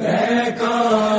پیکار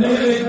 حسن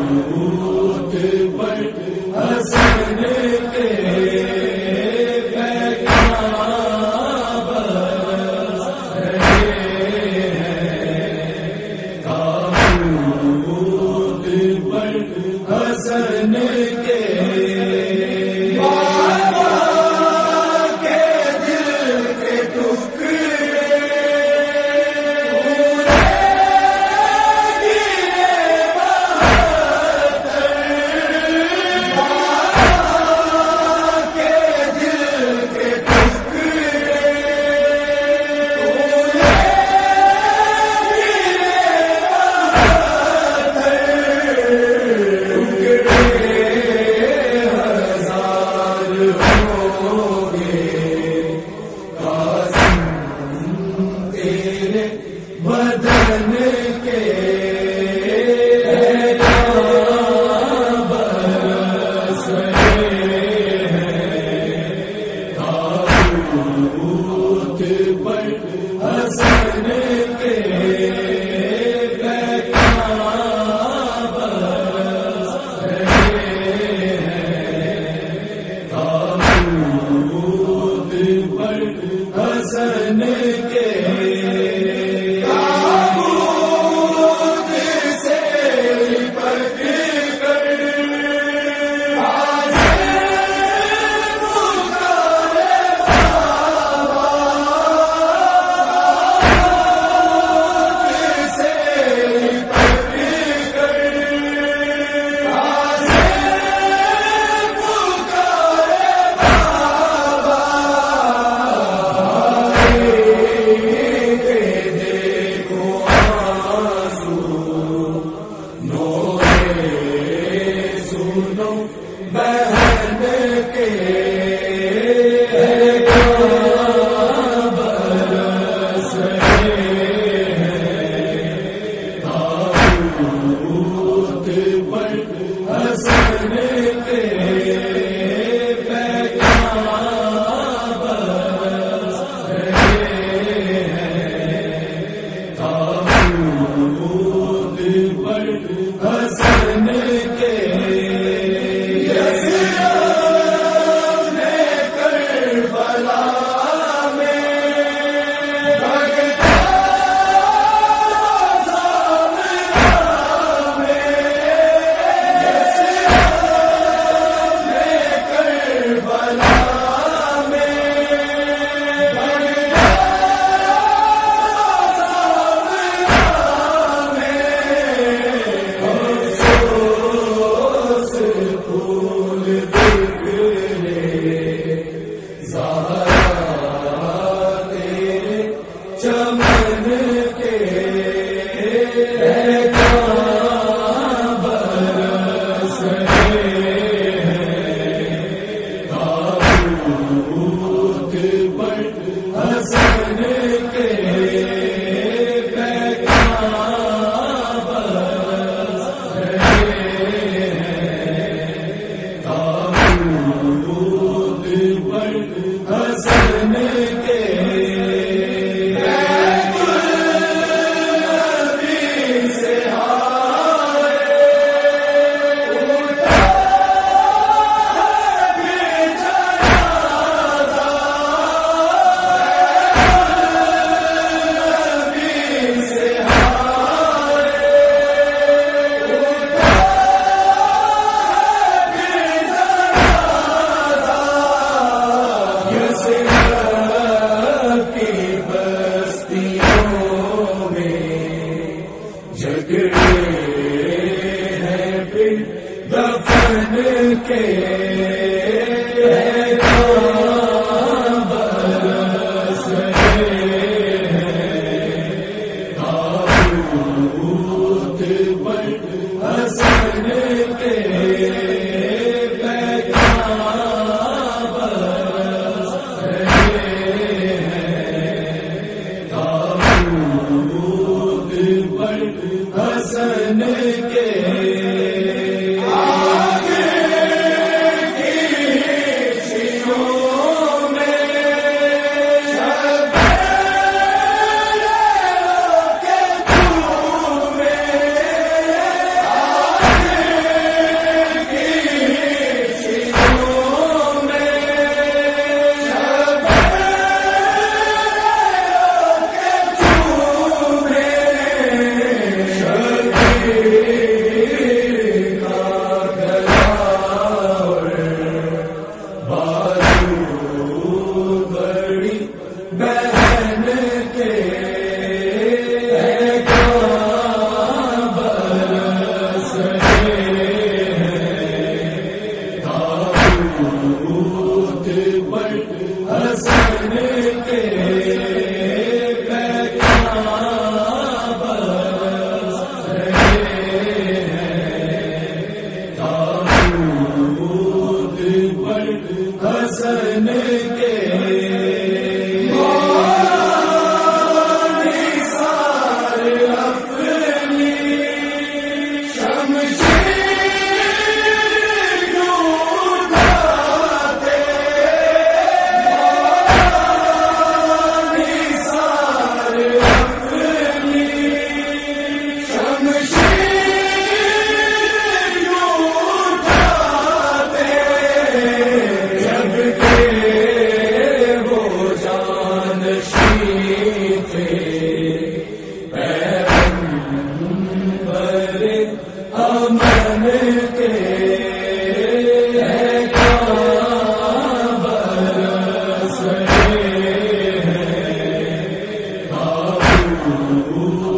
کے نے يَعْلَمُونَ ضرور تو